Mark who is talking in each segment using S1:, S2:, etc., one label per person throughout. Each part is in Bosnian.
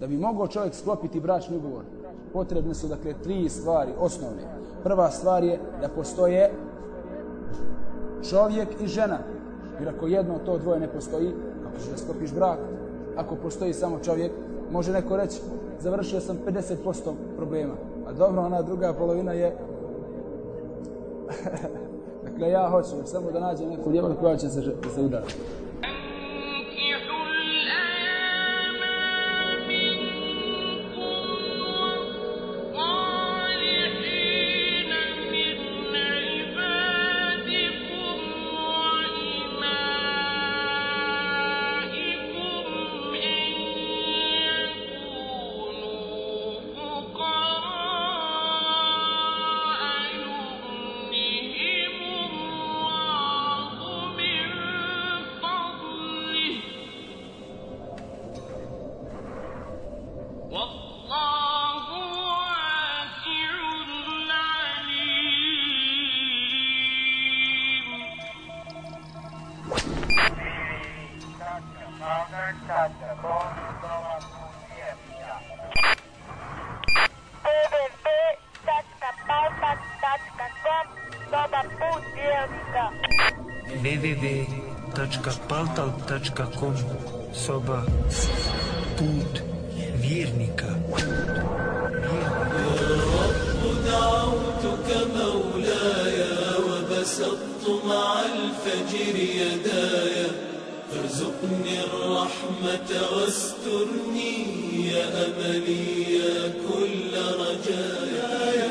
S1: Da bi mogao čovjek sklopiti bračni ugovor, potrebne su dakle tri stvari osnovne. Prva stvar je da postoje čovjek i žena. Jer ako jedno to dvoje ne postoji, kako ćeš da sklopiš brak? Ako postoji samo čovjek, može neko reći, završio sam 50% problema. A dobro, ona druga polovina je... dakle, ja hoću samo da nađem neku djevojku koja će se, se udariti.
S2: www.paltal.com Soba. Put vjernika. دعوتك مولاي وبسطت مع الفجر يداي فارزقني الرحمة واسترني يا أملي يا كل رجايا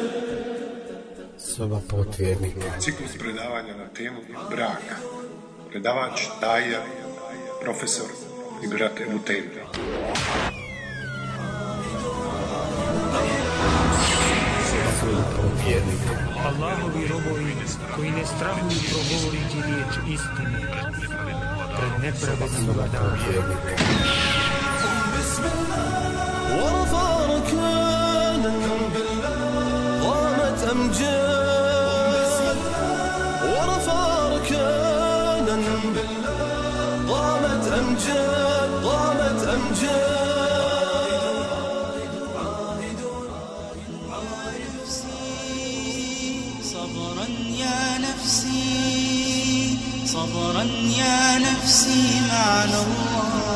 S3: Soba put vjernika.
S4: Ciklus predavanja na temu braka. Predavač Daja, profesor i brat Ebu Tejmi.
S3: Soba put vjernika.
S2: Allahovi robovi koji ne strahuju progovoriti riječ istine pred nepravednim
S3: Soba
S2: danom.
S5: صبرا يا نفسي صبرا يا نفسي معنا الله.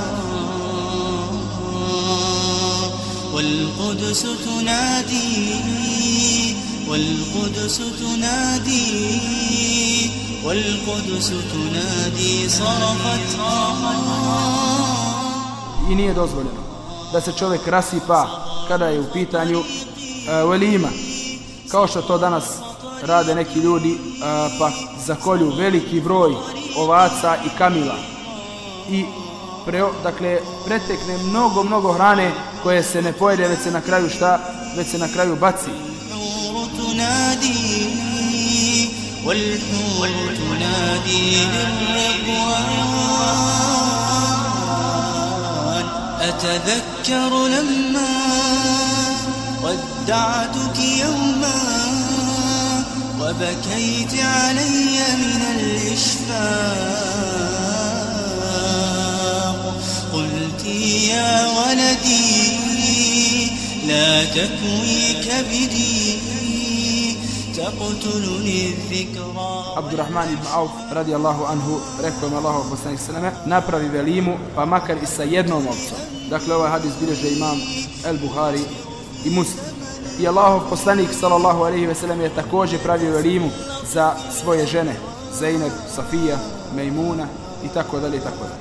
S5: والقدس تنادي والقدس تنادي والقدس تنادي صرخت آه
S1: I nije dozvoljeno da se čovjek rasipa kada je u pitanju velima. Kao što to danas rade neki ljudi, uh, pa zakolju veliki broj ovaca i kamila. I pre, dakle, pretekne mnogo, mnogo hrane koje se ne pojede, već se na kraju šta? Već se na kraju baci.
S5: الحور تنادي والحور تنادي للرضوان أتذكر لما دعتك يوما وبكيت علي من الإشفاق. قلت يا ولدي لا تكوي كبدي تقتلني الذكرى.
S1: عبد الرحمن بن عوف رضي الله عنه ركوم الله وبسنه السلامة napravi velimu pa makar i sa jednom ovcom. Dakle ovaj hadis bileže imam El Buhari i I Allahov poslanik sallallahu alejhi ve sellem je također pravio velimu za svoje žene, Zainab, Safija, Mejmuna i tako dalje i tako dalje.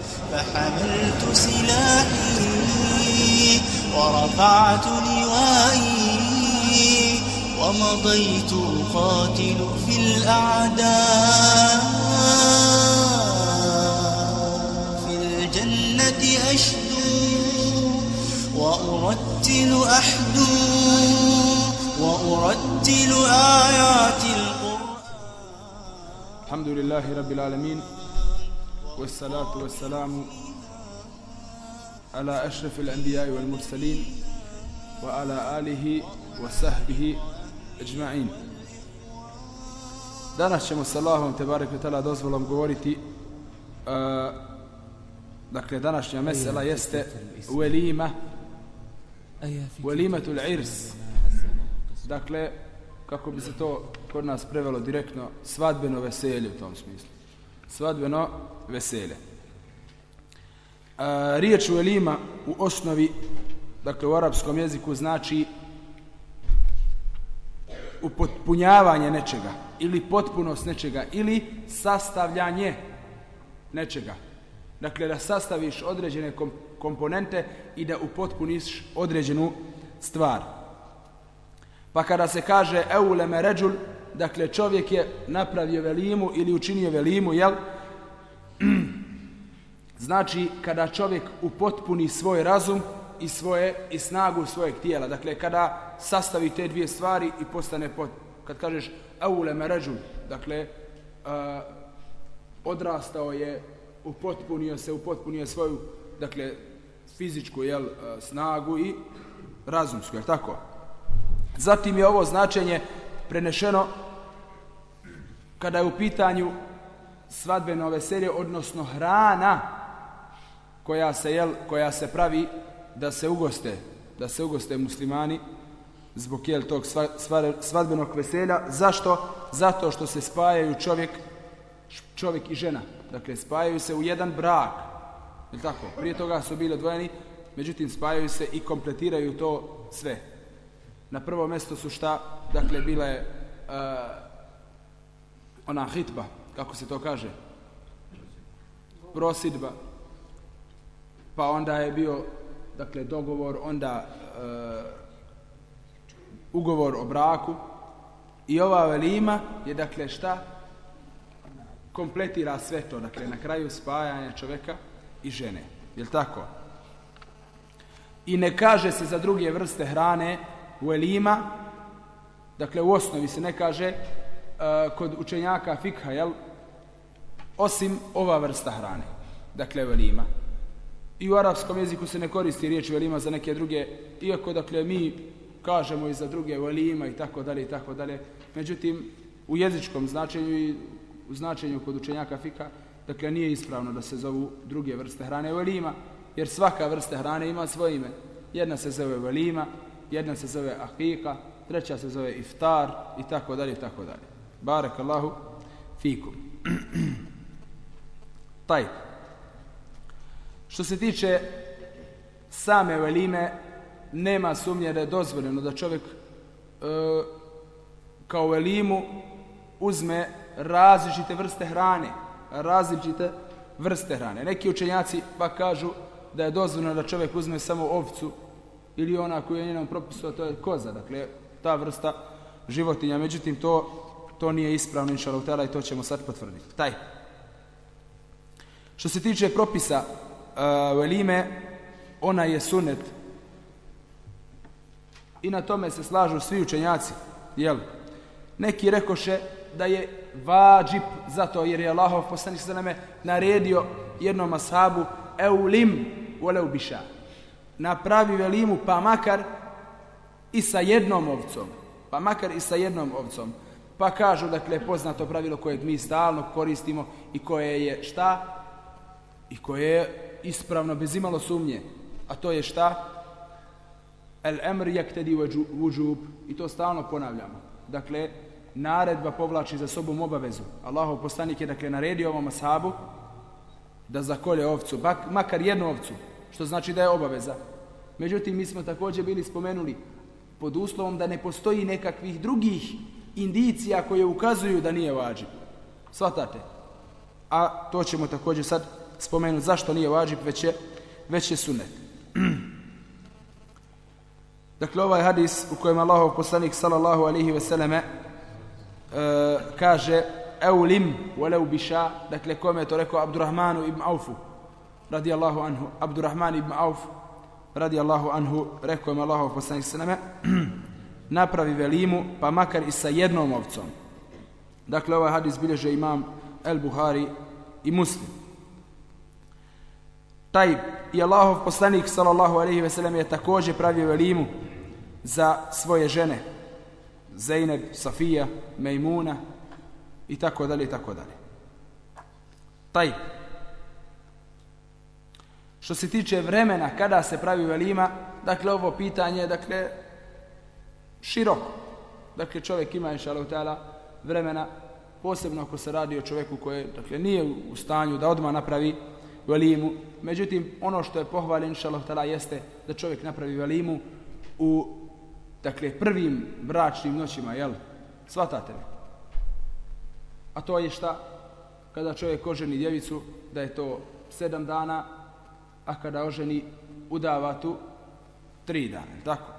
S5: ومضيت أقاتل في الأعداء في الجنة أشدو وأرتل أحدو وأرتل آيات القرآن.
S1: الحمد لله رب العالمين والصلاة والسلام على أشرف الأنبياء والمرسلين وعلى آله وصحبه أجمعين. Danas ćemo sa Allahom te barek tala dozvolom govoriti uh, dakle današnja mesela jeste velima Velimetul irs. Dakle, kako bi se to kod nas prevelo direktno, svadbeno veselje u tom smislu. Svadbeno veselje. A, riječ velima u osnovi, dakle u arapskom jeziku znači upotpunjavanje nečega ili potpunost nečega ili sastavljanje nečega. Dakle, da sastaviš određene kom komponente i da upotpuniš određenu stvar. Pa kada se kaže euleme ređul, dakle čovjek je napravio velimu ili učinio velimu, jel? Znači kada čovjek upotpuni svoj razum i svoje i snagu svojeg tijela. Dakle kada sastavi te dvije stvari i postane pot, kad kažeš euleme ređul, dakle uh, odrastao je, upotpunio se, upotpunio svoju, dakle fizičku jel, e, snagu i razumsku, jel tako? Zatim je ovo značenje prenešeno kada je u pitanju svadbeno veselje, odnosno hrana koja se, jel, koja se pravi da se ugoste, da se ugoste muslimani zbog jel, tog sva, sva, svadbenog veselja. Zašto? Zato što se spajaju čovjek, čovjek i žena. Dakle, spajaju se u jedan brak. Je tako? Prije toga su bili odvojeni, međutim spajaju se i kompletiraju to sve. Na prvo mjesto su šta? Dakle, bila je uh, e, ona hitba, kako se to kaže? Prosidba. Pa onda je bio, dakle, dogovor, onda uh, ugovor o braku. I ova velima je, dakle, šta? Kompletira sve to, dakle, na kraju spajanja čoveka i žene. Je tako? I ne kaže se za druge vrste hrane u elima, dakle u osnovi se ne kaže uh, kod učenjaka fikha, jel? Osim ova vrsta hrane, dakle u elima. I u arapskom jeziku se ne koristi riječ velima za neke druge, iako dakle mi kažemo i za druge velima i tako dalje i tako dalje. Međutim, u jezičkom značenju i u značenju kod učenjaka fika, dakle nije ispravno da se zovu druge vrste hrane velima, jer svaka vrsta hrane ima svoje ime. Jedna se zove velima, jedna se zove ahika, treća se zove iftar i tako dalje i tako dalje. Barak Allahu fikum. Taj. Što se tiče same velime, nema sumnje da je dozvoljeno da čovjek e, kao velimu uzme različite vrste hrane, različite vrste hrane. Neki učenjaci pa kažu da je dozvoljeno da čovjek uzme samo ovcu ili ona koju je njenom propisu, to je koza, dakle, ta vrsta životinja. Međutim, to, to nije ispravno, inša i to ćemo sad potvrditi. Taj. Što se tiče propisa uh, velime, ona je sunet. I na tome se slažu svi učenjaci. Jel? Neki rekoše da je vađib zato jer je Allahov poslanik sa nama naredio jednom ashabu eulim voleu biša napravi velimu pa makar i sa jednom ovcom pa makar i sa jednom ovcom. Pa kažu dakle poznato pravilo koje mi stalno koristimo i koje je šta? I koje je ispravno bez imalo sumnje. A to je šta? El emr yaktadi wujub. I to stalno ponavljamo. Dakle naredba povlači za sobom obavezu. Allahov poslanik je dakle naredio ovom ashabu da zakolje ovcu, makar jednu ovcu, što znači da je obaveza. Međutim, mi smo također bili spomenuli pod uslovom da ne postoji nekakvih drugih indicija koje ukazuju da nije vađib. Svatate. A to ćemo također sad spomenuti zašto nije vađib, već je, već je sunet. dakle, ovaj hadis u kojem Allahov poslanik sallallahu alihi veseleme E, kaže eulim walau bisha dakle kome je to rekao? Abdurrahmanu ibn Aufu radijallahu anhu Abdurrahman ibn Auf radijallahu anhu rekao je Allahov poslanik sallallahu napravi velimu pa makar i sa jednom ovcom. Dakle ovaj hadis bilježe imam El Buhari i Muslim. Taj i Allahov poslanik sallallahu alejhi ve sellem je takođe pravio velimu za svoje žene. Zeynep, Safija, Mejmuna i tako dalje i tako dalje. Taj. Što se tiče vremena kada se pravi velima, dakle, ovo pitanje, dakle, široko. Dakle, čovjek ima, inshallah ta'ala, vremena, posebno ako se radi o čovjeku koji, dakle, nije u stanju da odmah napravi velimu. Međutim, ono što je pohvaljen, inshallah ta'ala, jeste da čovjek napravi velimu u, dakle, prvim bračnim noćima, jel? Svatate me. A to je šta? Kada čovjek oženi djevicu, da je to sedam dana, a kada oženi udavatu, tri dana, tako?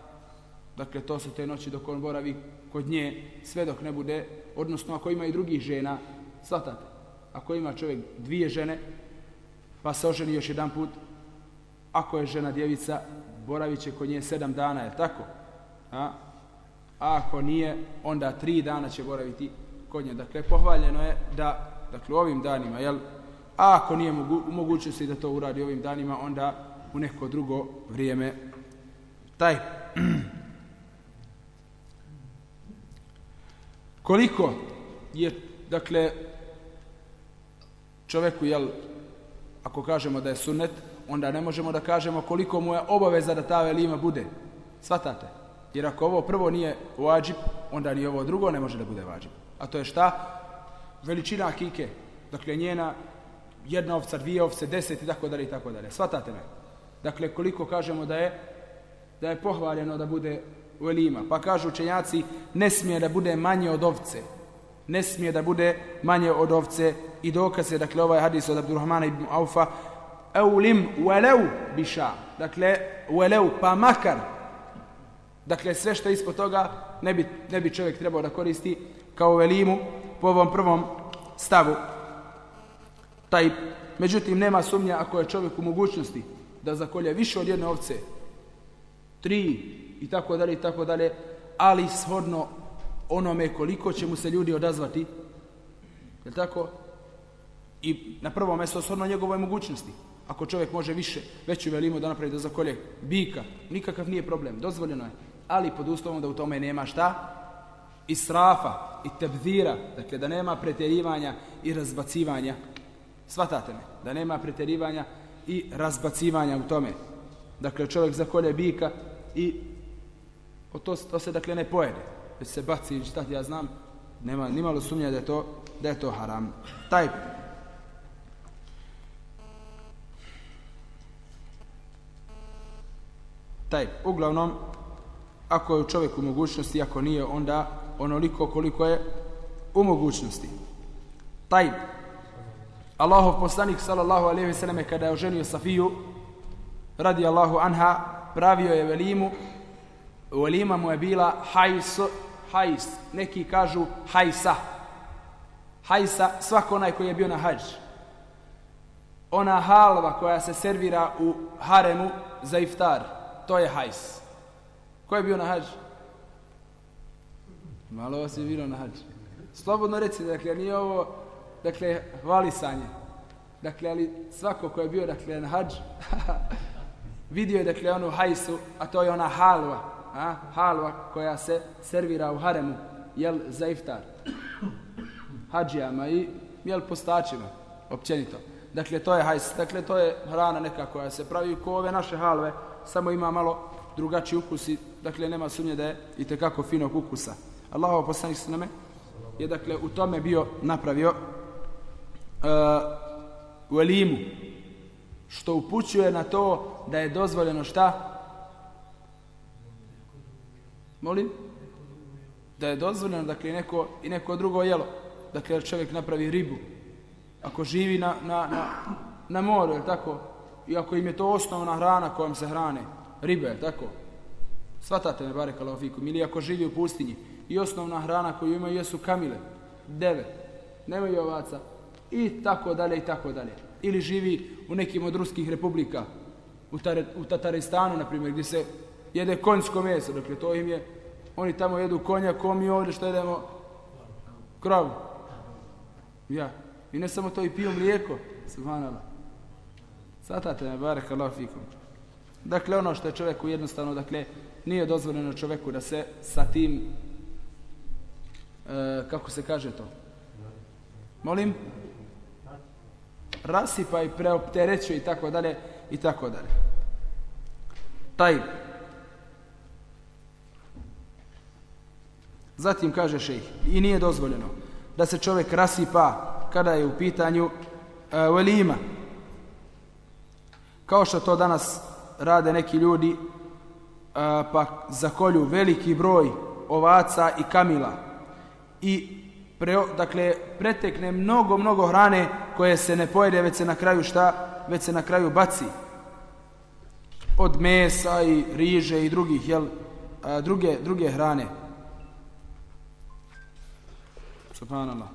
S1: Dakle, to su te noći dok on boravi kod nje, sve dok ne bude, odnosno ako ima i drugih žena, svatate. Ako ima čovjek dvije žene, pa se oženi još jedan put, ako je žena djevica, boravit će kod nje sedam dana, je tako? A? a ako nije, onda tri dana će boraviti kod nje. Dakle, pohvaljeno je da, dakle, ovim danima, jel, a ako nije mogu, mogućnosti da to uradi ovim danima, onda u neko drugo vrijeme taj koliko je dakle čovjeku jel ako kažemo da je sunnet onda ne možemo da kažemo koliko mu je obaveza da ta velima bude svatate jer ako ovo prvo nije vađib onda ni ovo drugo ne može da bude vađib a to je šta veličina kike dakle njena jedna ovca, dvije ovce, deset i tako dalje i tako dalje svatate me dakle koliko kažemo da je da je pohvaljeno da bude velima. Pa kažu učenjaci, ne smije da bude manje od ovce. Ne smije da bude manje od ovce. I dokaz je, dakle, ovaj hadis od Abdurrahmana ibn Aufa, eulim uelev biša. Dakle, uelev, pa makar. Dakle, sve što ispod toga ne bi, ne bi čovjek trebao da koristi kao velimu po ovom prvom stavu. Taj, međutim, nema sumnja ako je čovjek u mogućnosti da zakolje više od jedne ovce, tri i tako dalje i tako dalje, ali shodno onome koliko će mu se ljudi odazvati, je tako? I na prvo mjesto shodno njegovoj mogućnosti. Ako čovjek može više, veću velimu da napravi da zakolje bika, nikakav nije problem, dozvoljeno je. Ali pod uslovom da u tome nema šta? Israfa i tebzira, dakle da nema pretjerivanja i razbacivanja. Svatate me, da nema pretjerivanja i razbacivanja u tome. Dakle, čovjek zakolje bika i o to, to se dakle ne pojede. Već se baci ili šta ja znam, nema nimalo sumnja da je to, da je to haram. Taj taj uglavnom ako je u čovjeku mogućnosti ako nije onda onoliko koliko je u mogućnosti. Taj Allahov poslanik sallallahu alejhi ve selleme kada je oženio Safiju radi Allahu anha pravio je velimu. Velima mu je bila hajs hajs. Neki kažu hajsa. Hajsa svako onaj koji je bio na hađ. Ona halva koja se servira u haremu za iftar to je hajs ko je bio na hađu? malo vas je bilo na hađu. slobodno reci dakle nije ovo dakle hvalisanje dakle ali svako ko je bio dakle na hađu, vidio je dakle onu hajsu, a to je ona halva, a, halva koja se servira u haremu, jel, za iftar. Hadžijama i, jel, postačima, općenito. Dakle, to je hajs, dakle, to je hrana neka koja se pravi ko ove naše halve, samo ima malo drugačiji ukus i, dakle, nema sumnje da je i tekako finog ukusa. Allahov poslanik s nama je, dakle, u tome bio napravio uh, velimu što upućuje na to da je dozvoljeno šta? Molim? Da je dozvoljeno, dakle, neko, i neko drugo jelo. Dakle, čovjek napravi ribu. Ako živi na, na, na, na moru, je tako? I ako im je to osnovna hrana kojom se hrane, ribe, je tako? Svatate me, bare kalafikum. Ili ako živi u pustinji i osnovna hrana koju imaju jesu kamile, deve, nemaju ovaca, i tako dalje, i tako dalje ili živi u nekim od ruskih republika, u, Tare, u Tataristanu, na primjer, gdje se jede konjsko meso, dakle, to im je, oni tamo jedu konja, ko mi ovdje što jedemo? Kravu. Ja. I ne samo to, i piju mlijeko. Subhanallah. Satate me, barek Allah fikum. Dakle, ono što je čovjeku jednostavno, dakle, nije dozvoljeno čovjeku da se sa tim, e, kako se kaže to? Molim? Rasipa i preoptereću i tako dalje, i tako dalje. Taj. Zatim kaže šejh, i nije dozvoljeno da se čovjek rasipa kada je u pitanju e, velima. Kao što to danas rade neki ljudi, e, pa zakolju veliki broj ovaca i kamila. I pre, dakle, pretekne mnogo, mnogo hrane koje se ne pojede, već se na kraju šta? Već se na kraju baci. Od mesa i riže i drugih, jel, a, druge, druge hrane. Subhanallah.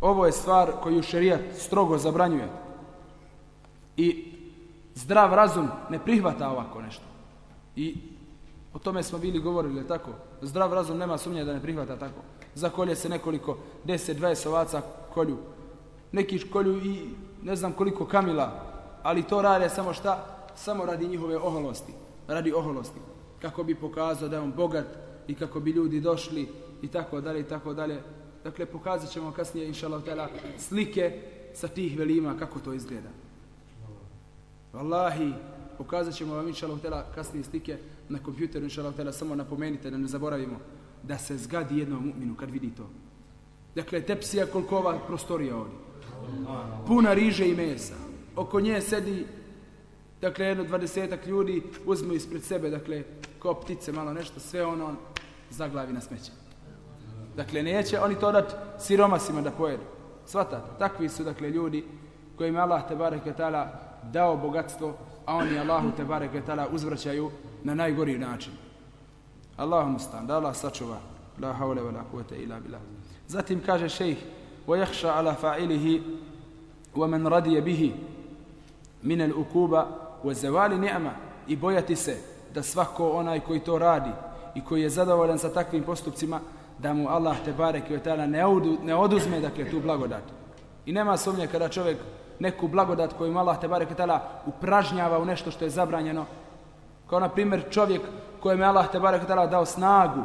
S1: Ovo je stvar koju šerijat strogo zabranjuje. I zdrav razum ne prihvata ovako nešto. I o tome smo bili govorili, tako? Zdrav razum nema sumnje da ne prihvata tako. Zakolje se nekoliko, 10, 20 ovaca kolju. Neki kolju i ne znam koliko kamila, ali to rade samo šta? Samo radi njihove oholosti. Radi oholosti. Kako bi pokazao da je on bogat i kako bi ljudi došli i tako dalje i tako dalje. Dakle, pokazat ćemo kasnije, inša Allah, slike sa tih velima, kako to izgleda. Wallahi, pokazat ćemo vam, inša Allah, kasnije slike na kompjuteru, inša Allah, samo napomenite da ne zaboravimo da se zgadi jednom mu'minu kad vidi to. Dakle, tepsija koliko ova prostorija ovdje. Puna riže i mesa. Oko nje sedi, dakle, jedno dvadesetak ljudi, uzmu ispred sebe, dakle, kao ptice, malo nešto, sve ono zaglavi na smeće. Dakle, neće oni to dat siromasima da pojedu. Svatate, takvi su, dakle, ljudi kojima Allah, te bareke ta'ala, dao bogatstvo, a oni Allahu, te bareke ta'ala, uzvraćaju na najgori način. Allahu mustan, da Allah sačuva. La haule wa la kuvete ila bila. Zatim kaže šejh, وَيَحْشَ عَلَى فَعِلِهِ وَمَنْ رَدِيَ بِهِ مِنَ الْأُكُوبَ وَزَوَالِ نِعْمَ I bojati se da svako onaj koji to radi i koji je zadovoljan sa takvim postupcima, da mu Allah te barek i ta'ala ne, ne oduzme dakle, tu blagodat. I nema sumnje kada čovjek neku blagodat koju im Allah te barek ta'ala upražnjava u nešto što je zabranjeno, kao na primjer čovjek kojem je Allah te barek ta'ala dao snagu,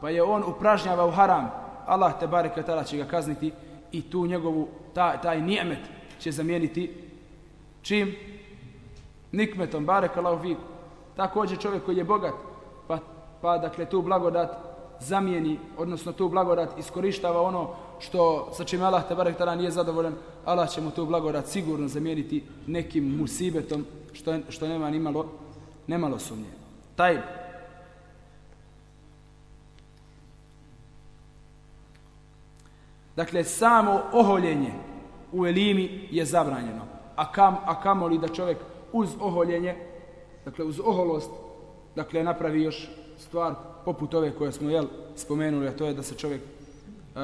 S1: pa je on upražnjava u haram, Allah te barek ta'ala će ga kazniti i tu njegovu, taj, taj nijemet će zamijeniti čim? Nikmetom, barek Allah vi. Također čovjek koji je bogat, pa, pa dakle tu blagodat zamijeni, odnosno tu blagodat iskorištava ono što sa čim Allah te barek tada nije zadovoljan, Allah će mu tu blagodat sigurno zamijeniti nekim musibetom što, što nema nimalo, nemalo sumnje. Taj Dakle, samo oholjenje u elimi je zabranjeno. A, kam, a kamo li da čovjek uz oholjenje, dakle uz oholost, dakle napravi još stvar poput ove koje smo jel, spomenuli, a to je da se čovjek uh,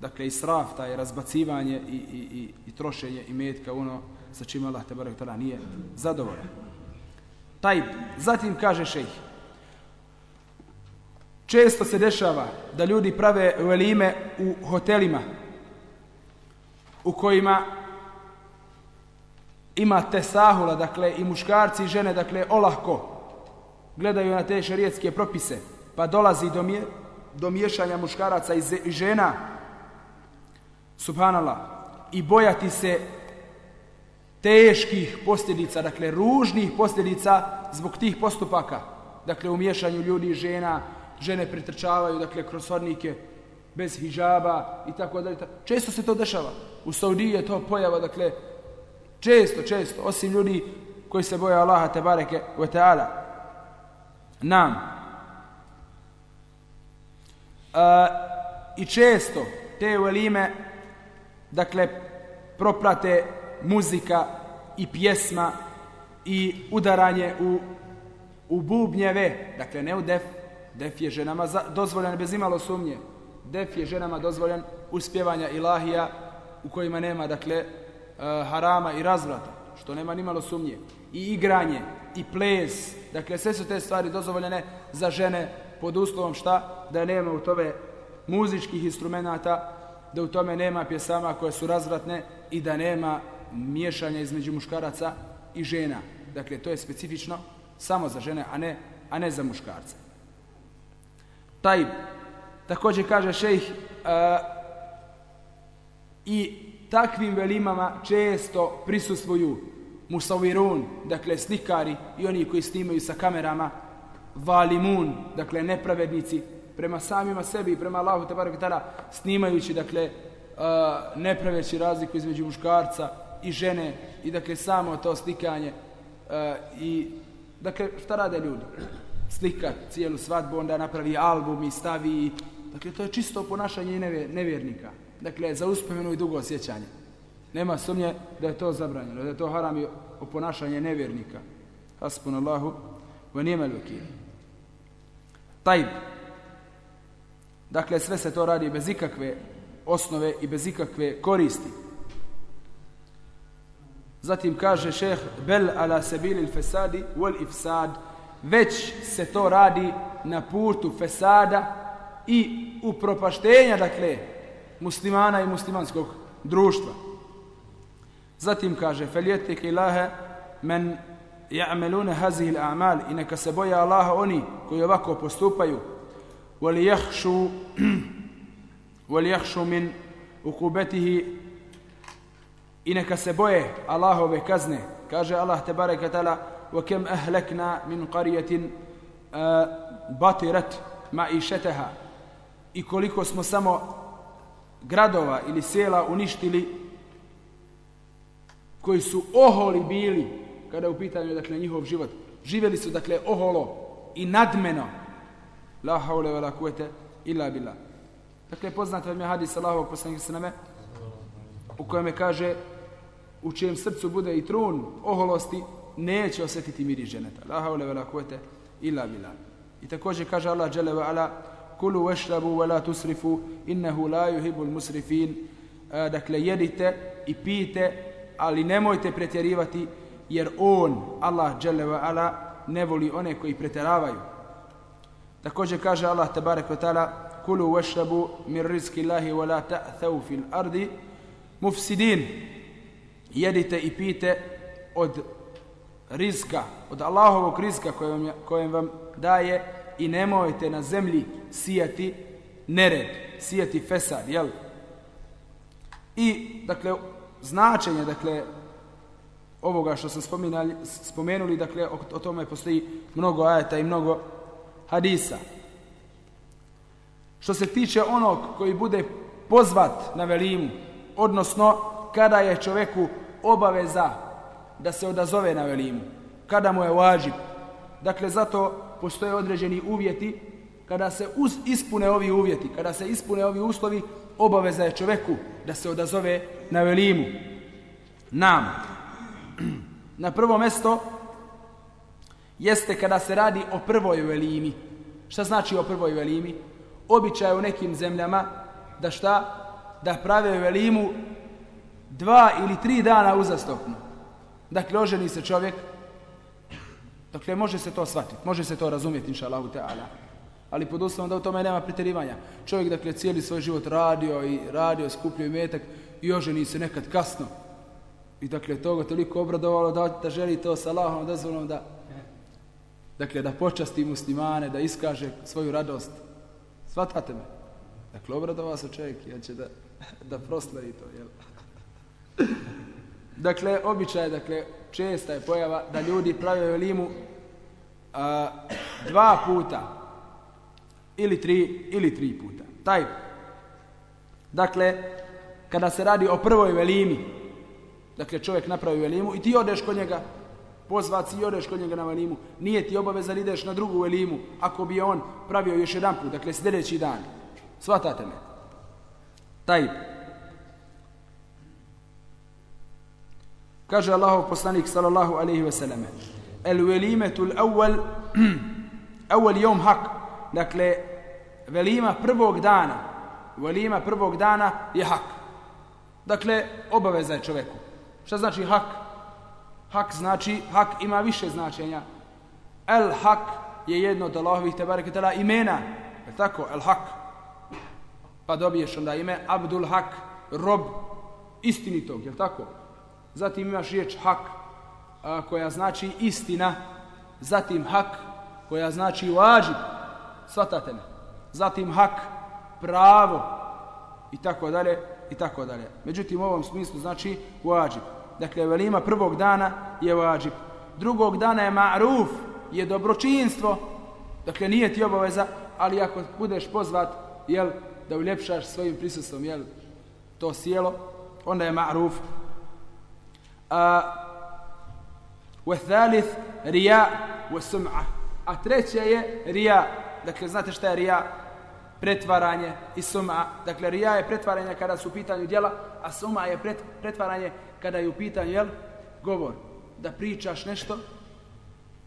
S1: dakle israf, taj razbacivanje i, i, i, i trošenje i metka ono sa čim Allah te barek tada nije zadovoljan. Taj, zatim kaže šejh, često se dešava da ljudi prave velime u hotelima u kojima ima tesahula, dakle i muškarci i žene, dakle olahko, gledaju na te šerijetske propise, pa dolazi do, mjera do miješanja muškaraca i žena, subhanallah, i bojati se teških posljedica, dakle ružnih posljedica zbog tih postupaka, dakle u miješanju ljudi i žena, žene pretrčavaju, dakle kroz hodnike, bez hijaba i tako dalje. Često se to dešava. U Saudiji je to pojava, dakle, često, često, osim ljudi koji se boje Allaha te bareke ve taala nam. I često te velime, dakle, proprate muzika i pjesma i udaranje u, u bubnjeve, dakle, ne u def, def je ženama za, dozvoljen bez imalo sumnje. Def je ženama dozvoljen uspjevanja ilahija u kojima nema, dakle, uh, harama i razvrata, što nema ni malo sumnje. I igranje, i ples, dakle sve su te stvari dozvoljene za žene pod uslovom šta? Da nema u tome muzičkih instrumenta, da u tome nema pjesama koje su razvratne i da nema miješanja između muškaraca i žena. Dakle, to je specifično samo za žene, a ne, a ne za muškarce. Taj, također kaže šejh, uh, i takvim velimama često prisustvuju musavirun, dakle slikari i oni koji snimaju sa kamerama, valimun, dakle nepravednici, prema samima sebi i prema Allahu te barek snimajući dakle a, nepraveći razliku između muškarca i žene i dakle samo to slikanje a, i dakle šta rade ljudi? Slika cijelu svadbu onda napravi album i stavi dakle to je čisto ponašanje nevjernika. Dakle za uspomenu i dugo sjećanje nema sumnje da je to zabranjeno da je to haram i oponašanje ponašanje nevjernika. Hasbunallahu wa ni'mal wakeel tajb dakle sve se to radi bez ikakve osnove i bez ikakve koristi. Zatim kaže šeh bel ala sebil fesadi wal ifsad. Već se to radi na putu fesada i upropaštenja dakle muslimana i muslimanskog društva. Zatim kaže feljetik ilahe men ja'maluna hazihi al-a'mal i neka se Allaha oni koji ovako postupaju. Wal yakhshu wal yakhshu min uqubatihi i neka se boje Allahove kazne. Kaže Allah te bareke tala wa kam ahlakna min qaryatin batirat ma'ishataha. I koliko smo samo gradova ili sela uništili koji su oholi bili kada je u pitanju dakle njihov život. Živjeli su dakle oholo i nadmeno. La haule wala kuvvete illa billah. Dakle poznat vam je hadis Allahovog poslanika sallallahu u kojem kaže u čijem srcu bude i trun oholosti neće osjetiti miri ženeta la haule wala kuvvete illa billah. I također kaže Allah dželle ve ala kulu washrabu wa la tusrifu innahu la yuhibbul musrifin. E, dakle jedite i pijte ali nemojte pretjerivati jer on, Allah dželle ve ala, ne voli one koji preteravaju. Također kaže Allah tebarek ve taala: "Kulu washrabu min rizki Allahi wa la ta'thaw fil ardi mufsidin." Jedite i pijte od rizka, od Allahovog rizka kojem, vam, kojem vam daje i nemojte na zemlji sijati nered, sijati fesad, jel? I, dakle, značenje, dakle, ovoga što sam spomenuli, dakle, o, o tome postoji mnogo ajeta i mnogo hadisa. Što se tiče onog koji bude pozvat na velimu, odnosno kada je čoveku obaveza da se odazove na velimu, kada mu je vađib. Dakle, zato postoje određeni uvjeti, kada se us, ispune ovi uvjeti, kada se ispune ovi uslovi, obaveza je čoveku da se odazove na velimu. Nam. Na prvo mesto jeste kada se radi o prvoj velimi. Šta znači o prvoj velimi? Običaj u nekim zemljama da šta? Da prave velimu dva ili tri dana uzastopno. Dakle, oženi se čovjek, dakle, može se to shvatiti, može se to razumjeti, inša Allahu Teala. Ali pod uslovom da u tome nema pretjerivanja. Čovjek, dakle, cijeli svoj život radio i radio, skupljio i metak i oženi se nekad kasno. I dakle, to ga toliko obradovalo da, da želi to sa Allahom dozvolom da dakle, da počasti muslimane, da iskaže svoju radost. Svatate me? Dakle, obradovao se čovjek i ja će da, da proslavi to, jel? Dakle, običaj, dakle, česta je pojava da ljudi prave velimu a, dva puta ili tri, ili tri puta. Taj. Dakle, kada se radi o prvoj velimi, dakle čovjek napravi velimu i ti odeš kod njega, pozvaci i odeš kod njega na velimu, nije ti obavezan ideš na drugu velimu, ako bi on pravio još jedan put, dakle sljedeći dan. Svatate me. Taj. Kaže Allahov poslanik sallallahu alejhi ve selleme: "El velimetul l'awwal, awwal yawm hak Dakle, velima prvog dana, velima prvog dana je hak. Dakle, obaveza je čovjeku. Šta znači hak? Hak znači, hak ima više značenja. El hak je jedno od Allahovih tebareke tala imena. Je tako? El hak. Pa dobiješ onda ime Abdul hak, rob istinitog, je tako? Zatim imaš riječ hak a, koja znači istina. Zatim hak koja znači vađib. Svatate me. Zatim hak pravo i tako dalje i tako dalje. Međutim, u ovom smislu znači vađib. Dakle, velima prvog dana je vađib. Drugog dana je ma'ruf, je dobročinstvo. Dakle, nije ti obaveza ali ako budeš pozvat, jel, da uljepšaš svojim prisustvom, jel, to sjelo, onda je ma'ruf. A, والثالث رياء والسمعة a treće je rija dakle znate šta je rija pretvaranje i suma dakle rija je pretvaranje kada su u pitanju djela a suma je pret, pretvaranje kada je u pitanju jel, govor. Da pričaš nešto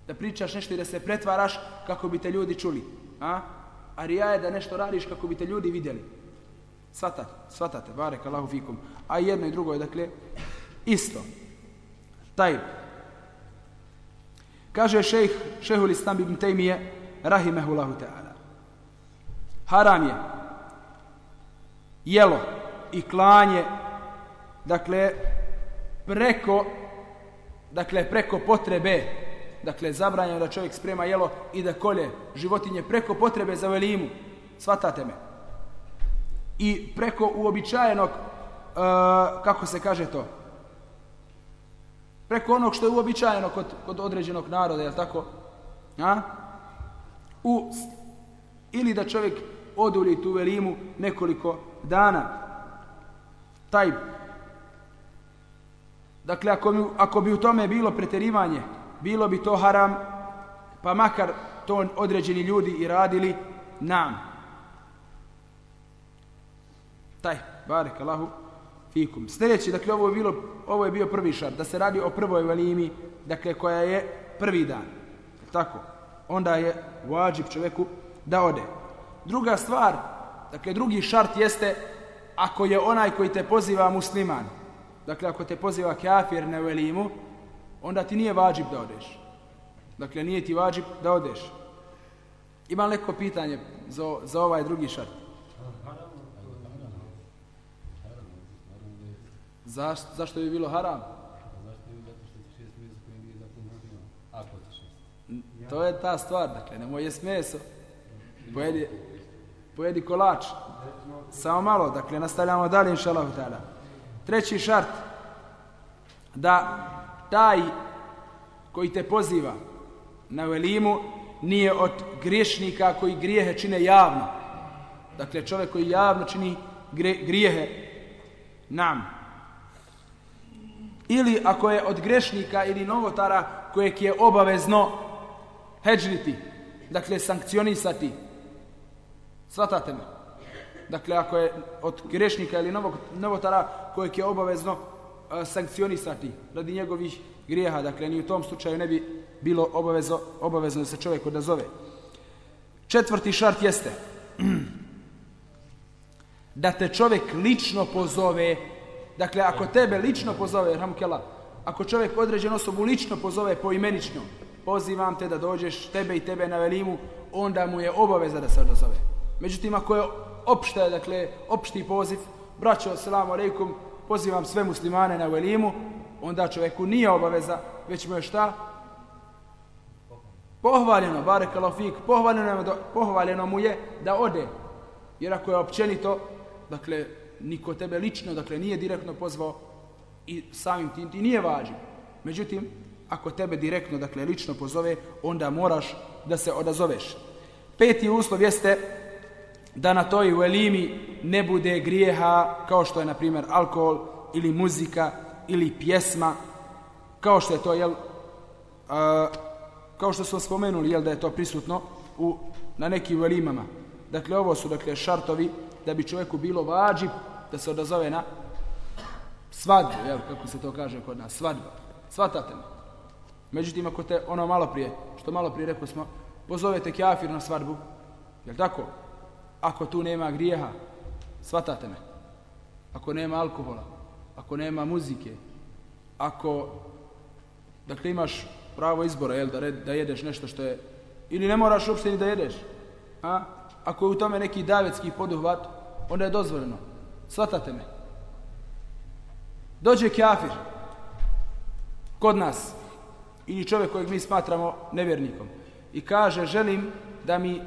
S1: da pričaš nešto i da se pretvaraš kako bi te ljudi čuli a, a rija je da nešto radiš kako bi te ljudi vidjeli. Svatate, svatate barek Allahu fikum. A jedno i drugo je dakle isto. Taj Kaže šejh, šehul Islam ibn Tejmije, rahimehullahu ta'ala. Haram je jelo i klanje, dakle, preko, dakle, preko potrebe, dakle, zabranjeno da čovjek sprema jelo i da kolje životinje preko potrebe za velimu, svatate me. I preko uobičajenog, uh, kako se kaže to, preko onog što je uobičajeno kod, kod određenog naroda, je tako? A? U, ili da čovjek oduli tu velimu nekoliko dana. Taj. Dakle, ako bi, ako bi u tome bilo preterivanje, bilo bi to haram, pa makar to određeni ljudi i radili nam. Taj, barek Allahu fikum. Sljedeći, dakle, ovo je, bilo, ovo je bio prvi šart, da se radi o prvoj velimi, dakle, koja je prvi dan. Tako. Onda je vađib čovjeku da ode. Druga stvar, dakle, drugi šart jeste ako je onaj koji te poziva musliman, dakle, ako te poziva kafir na velimu, onda ti nije vađib da odeš. Dakle, nije ti vađib da odeš. Ima neko pitanje za, za ovaj drugi šart? Zaš, zašto bi bilo haram?
S6: Zašto je nije ako.
S1: To je ta stvar, dakle, nemoj jest meso, pojedi, pojedi kolač, samo malo, dakle, nastavljamo dalje, inša ta'ala. Treći šart, da taj koji te poziva na velimu nije od griješnika koji grijehe čine javno. Dakle, čovjek koji javno čini grijehe nam, ili ako je od grešnika ili novotara kojeg je obavezno heđriti, dakle sankcionisati. Svatate me. Dakle, ako je od grešnika ili novog, novotara kojeg je obavezno e, sankcionisati radi njegovih grijeha, dakle, ni u tom slučaju ne bi bilo obavezo, obavezno da se čovjek odazove. Četvrti šart jeste da te čovjek lično pozove Dakle, ako tebe lično pozove, Ramkela, ako čovjek određen osobu lično pozove poimenično, pozivam te da dođeš tebe i tebe na velimu, onda mu je obaveza da se odazove. Međutim, ako je opšte, dakle, opšti poziv, braćo, selamu alaikum, pozivam sve muslimane na velimu, onda čovjeku nije obaveza, već mu je šta? Pohvaljeno, barek alofik, pohvaljeno, pohvaljeno mu je da ode. Jer ako je općenito, dakle, niko tebe lično, dakle nije direktno pozvao i samim tim ti nije važno. Međutim, ako tebe direktno, dakle lično pozove, onda moraš da se odazoveš. Peti uslov jeste da na toj velimi ne bude grijeha kao što je, na primjer, alkohol ili muzika ili pjesma, kao što je to, jel, a, kao što smo spomenuli, jel, da je to prisutno u, na nekim velimama. Dakle, ovo su, dakle, šartovi da bi čovjeku bilo vađib da se odazove na svadbu, jel, kako se to kaže kod nas, svadba. Svatate me. Međutim, ako te ono malo prije, što malo prije rekao smo, pozovete kjafir na svadbu, jel tako? Ako tu nema grijeha, svatate me. Ako nema alkohola, ako nema muzike, ako, dakle, imaš pravo izbora, jel, da, red, da jedeš nešto što je, ili ne moraš uopšte ni da jedeš, a? Ako je u tome neki davetski poduhvat, onda je dozvoljeno. Svatate me. Dođe kafir kod nas ili čovjek kojeg mi smatramo nevjernikom i kaže želim da mi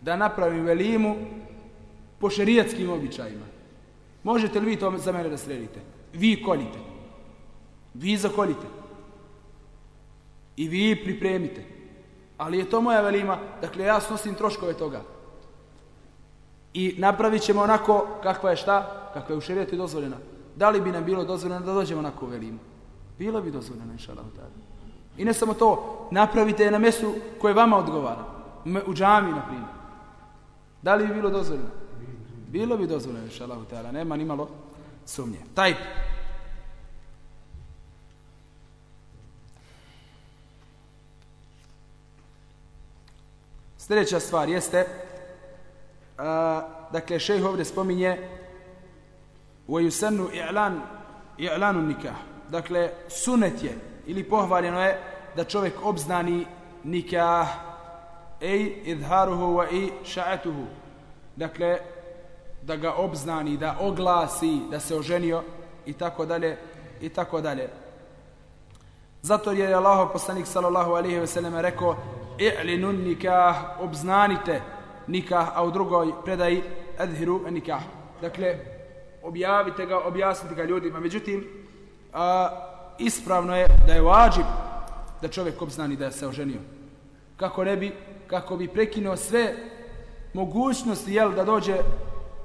S1: da napravim velimu po šerijatskim običajima. Možete li vi to za mene da sredite? Vi koljite. Vi zakoljite. I vi pripremite. Ali je to moja velima, dakle ja snosim troškove toga. I napravit ćemo onako kakva je šta, kakva je u šerijatu dozvoljena. Da li bi nam bilo dozvoljeno da dođemo onako u velimu? Bilo bi dozvoljeno, inša Allah. I ne samo to, napravite je na mjestu koje vama odgovara. U džami, na primjer. Da li bi bilo dozvoljeno? Bilo bi dozvoljeno, inša Allah. Nema ni malo sumnje. Taj. Sljedeća stvar jeste, a, dakle, šejh ovdje spominje وَيُسَنُّ إِعْلَانُ إِعْلَانُ nikah. Dakle, sunet je, ili pohvaljeno je, da čovjek obznani nikah, ej idharuhu wa i ša'atuhu. Dakle, da ga obznani, da oglasi, da se oženio i tako dalje, i tako dalje. Zato je Allah poslanik sallallahu alejhi ve sellem rekao i'linun nikah obznanite nikah a u drugoj predaji adhiru nikah. Dakle objavite ga, objasnite ga ljudima. Međutim a, ispravno je da je vađib da čovjek obznani da je se oženio. Kako ne bi kako bi prekinuo sve mogućnosti jel da dođe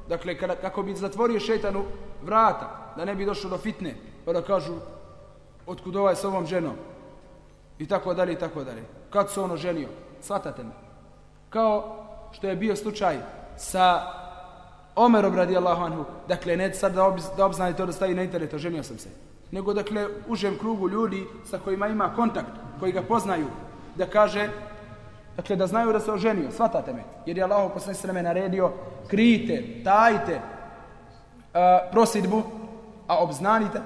S1: dakle kada, kako bi zatvorio šejtanu vrata da ne bi došlo do fitne pa da kažu otkud ovaj s ovom ženom? I tako dalje i tako dalje. Kad se ono ženio svatate me. Kao što je bio slučaj sa Omerom radijallahu anhu. Dakle ne sad da, ob, da obznali to da stavi na internet oženio sam se. Nego dakle užem krugu ljudi sa kojima ima kontakt koji ga poznaju da kaže dakle da znaju da se oženio svatate me jer je Allah poslani sveme naredio krijte, tajite uh, e, prosidbu a obznanite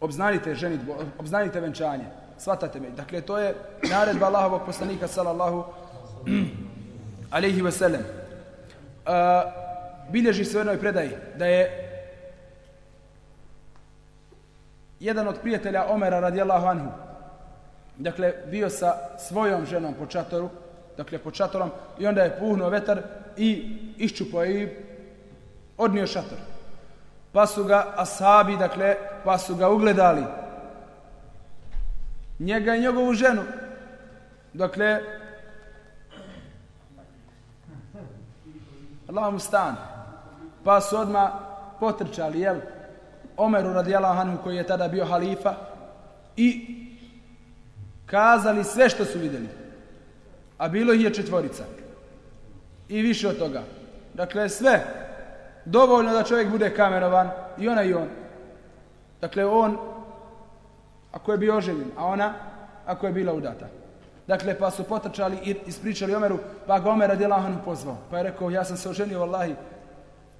S1: obznanite ženitbu, obznanite venčanje. Svatate me. Dakle, to je naredba Allahovog poslanika, sallallahu alaihi ve sellem. Uh, bilježi se u jednoj predaji da je jedan od prijatelja Omera radijallahu anhu dakle, bio sa svojom ženom po čatoru, dakle, po čatorom, i onda je puhnuo vetar i iščupao i odnio šator pa su ga asabi, dakle, pa su ga ugledali. Njega i njegovu ženu. Dakle, Allah mu stan. Pa su odmah potrčali, jel, Omeru radijalahu anhu koji je tada bio halifa i kazali sve što su vidjeli. A bilo ih je četvorica. I više od toga. Dakle, sve dovoljno da čovjek bude kamerovan i ona i on. Dakle, on ako je bio oženjen, a ona ako je bila udata. Dakle, pa su potrčali i ispričali Omeru, pa ga Omer radi pozvao. Pa je rekao, ja sam se oženio, vallahi,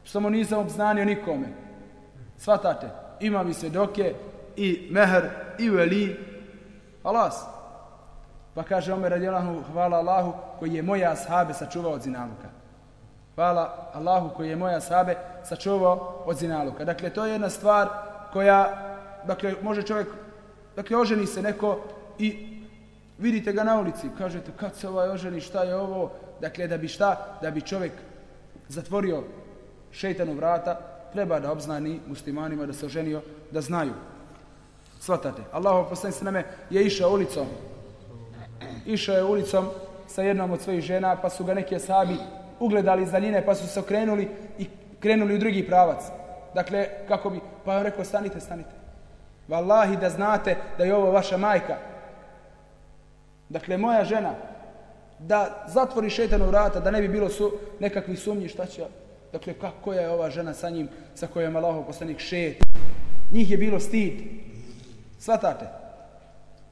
S1: što mu nisam obznanio nikome. Svatate, ima mi svedoke i meher i veli. Alas. Pa kaže Omer radi hvala Allahu koji je moja ashabe sačuvao od zinaluka. Hvala Allahu koji je moja sabe sačuvao od zinaluka. Dakle, to je jedna stvar koja, dakle, može čovjek, dakle, oženi se neko i vidite ga na ulici, kažete, kad se ovaj oženi, šta je ovo? Dakle, da bi šta? Da bi čovjek zatvorio šeitanu vrata, treba da obznani muslimanima da se oženio, da znaju. Svatate. Allahov poslanik se nama je išao ulicom. Išao je ulicom sa jednom od svojih žena, pa su ga neki sahabi ugledali iz daljine pa su se okrenuli i krenuli u drugi pravac. Dakle, kako bi, pa je rekao, stanite, stanite. Wallahi da znate da je ovo vaša majka. Dakle, moja žena, da zatvori šetanu vrata, da ne bi bilo su, nekakvih sumnji, šta će, dakle, kako je ova žena sa njim, sa kojom Allahov poslanik šet. Njih je bilo stid. Svatate.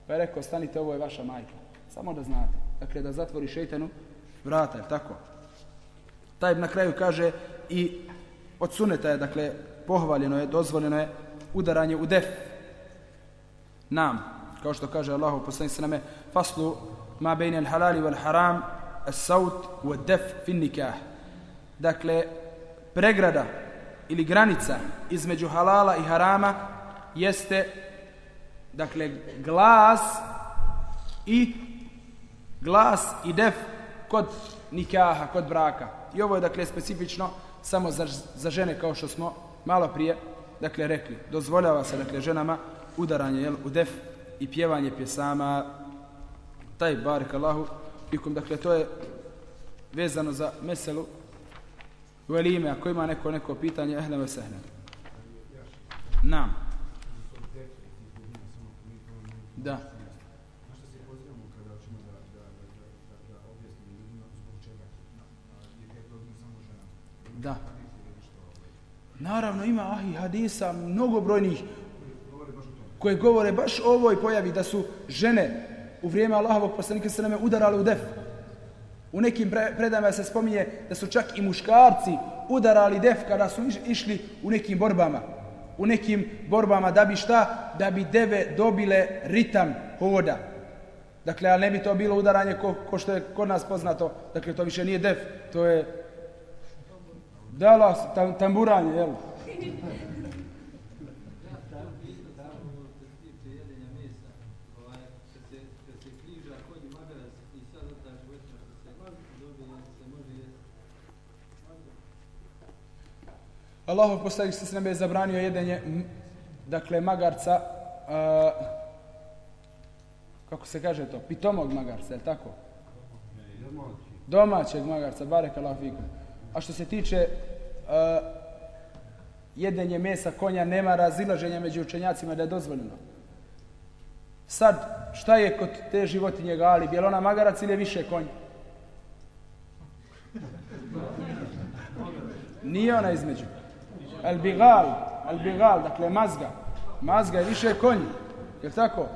S1: Pa je rekao, stanite, ovo je vaša majka. Samo da znate. Dakle, da zatvori šeitanu vrata, je tako? Taj na kraju kaže i od suneta je, dakle, pohvaljeno je, dozvoljeno je udaranje u def. Nam, kao što kaže Allah u poslani name, faslu ma bejne al halali wal haram, as saut u def fin nikah. Dakle, pregrada ili granica između halala i harama jeste, dakle, glas i glas i def kod nikaha, kod braka. I ovo je dakle specifično samo za, za žene kao što smo malo prije dakle rekli. Dozvoljava se dakle ženama udaranje jel, u def i pjevanje pjesama Taj barik Allahu fikum, dakle to je vezano za meselu velime, ako ima neko neko pitanje, ehlen ve sehlen. Nam. Da. Da. Naravno ima ahi hadisa mnogobrojnih koje govore baš o ovoj pojavi da su žene u vrijeme Allahovog poslanika se nama udarale u def. U nekim pre- predajama se spominje da su čak i muškarci udarali def kada su išli u nekim borbama. U nekim borbama da bi šta? Da bi deve dobile ritam hoda. Dakle, ali ne bi to bilo udaranje ko, ko što je kod nas poznato. Dakle, to više nije def, to je dala tam, tamburanje, jel? Allahov poslanik se nebe je zabranio jedenje dakle magarca a, kako se kaže to? Pitomog magarca je tako? Domaćeg. Magarca barek Allah fikum a što se tiče uh, jedenje mesa konja nema razilaženja među učenjacima da je dozvoljeno sad šta je kod te životinje gali je li ona magarac ili je više konj nije ona između El bigal, el bigal, dakle mazga. Mazga je više konj. Je tako?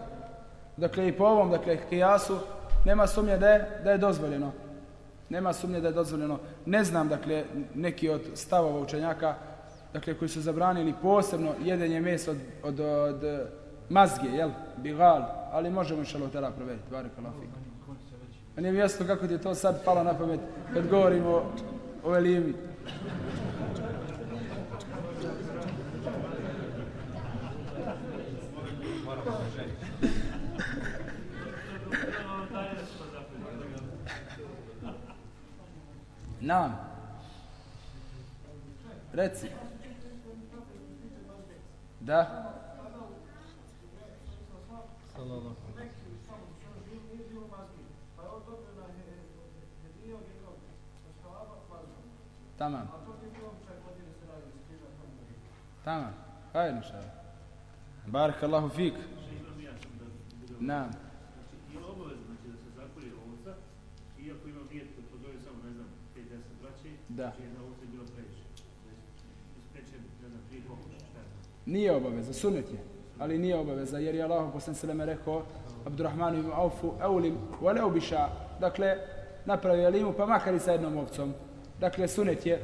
S1: Dakle i po ovom, dakle kijasu, nema sumnje da je, da je dozvoljeno. Nema sumnje da je dozvoljeno. Ne znam, dakle, neki od stavova učenjaka, dakle, koji su zabranili posebno jedenje mesa od, od, od eh, mazge, jel? Bigal, ali možemo inšalo tera provjeriti. Barek Allah. A pa nije mi jasno kako ti je to sad palo na pamet kad govorimo o velimi. Nam. Reci. Da. Tamam. Tamam. Hajde, inšala. Barak Allahu fik. Nam.
S7: Znači, I obavezno znači da se zakolje ovca, iako ima
S1: Da. Nije obaveza, sunet je. Ali nije obaveza, jer je Allah poslan sveme rekao Abdurrahmanu ibn Aufu, eulim, waleu biša. Dakle, napravio je limu, pa makar i sa jednom ovcom. Dakle, sunet je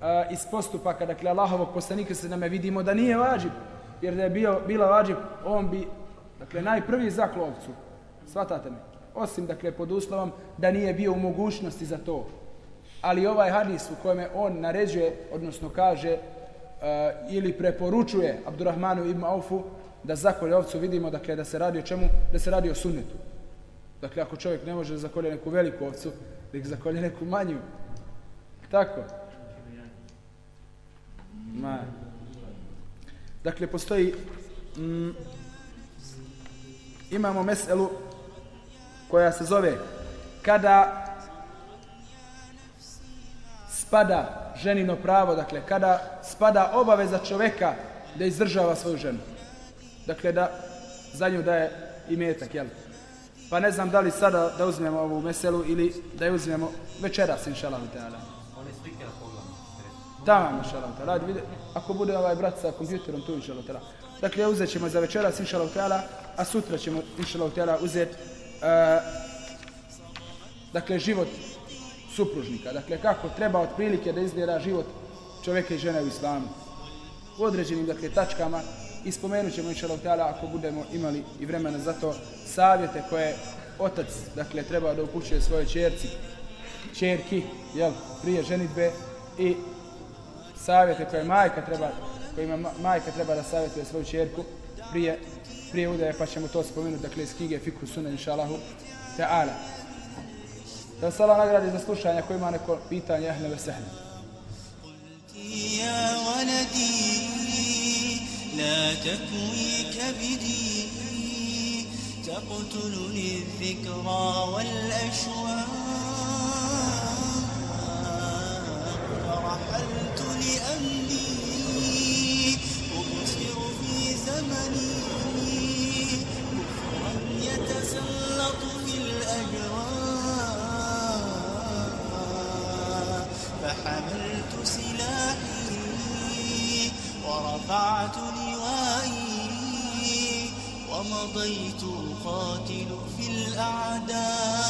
S1: a, iz postupaka, dakle, Allahovog poslanika se nama vidimo da nije vađib. Jer da je bio, bila vađib, on bi, dakle, najprvi zaklo ovcu. Svatate me. Osim, dakle, pod uslovom da nije bio u mogućnosti za to. Ali ovaj hadis u kojem on naređuje, odnosno kaže, uh, ili preporučuje Abdurrahmanu ibn Aufu da zakolje ovcu, vidimo dakle da se radi o čemu? Da se radi o sunnetu. Dakle, ako čovjek ne može da zakolje neku veliku ovcu, da ih zakolje neku manju. Tako. Ma. Dakle, postoji mm, imamo meselu koja se zove kada spada ženino pravo, dakle, kada spada obaveza čoveka da izdržava svoju ženu. Dakle, da za nju daje imetak, jel? Pa ne znam da li sada da uzmemo ovu meselu ili da je uzmemo večeras, inša Allah.
S6: One slike na pogledu.
S1: Tamo, inša Allah. Ako bude ovaj brat sa kompjuterom tu, inša Allah. Dakle, uzet ćemo za večeras, inša Allah, a sutra ćemo, inša Allah, uzeti uh, dakle, život supružnika. Dakle, kako treba otprilike da izgleda život čovjeka i žene u islamu. U određenim, dakle, tačkama i spomenut ćemo, inša Allah, ako budemo imali i vremena za to, savjete koje otac, dakle, treba da upućuje svoje čerci, čerki, jel, prije ženitbe i savjete koje majka treba, kojima majka treba da savjetuje svoju čerku prije, prije udaje, pa ćemo to spomenuti, dakle, iz knjige Fikru Sunna, inša Allahu, ta'ala. Da Allah nagradi za slušanje, ako ima neko pitanje, ehle ve sehle.
S5: يا لا تكوي كبدي تقتلني الذكرى والأشواق فرحلت لأني ورفعت لوائي ومضيت أقاتل في الأعداء.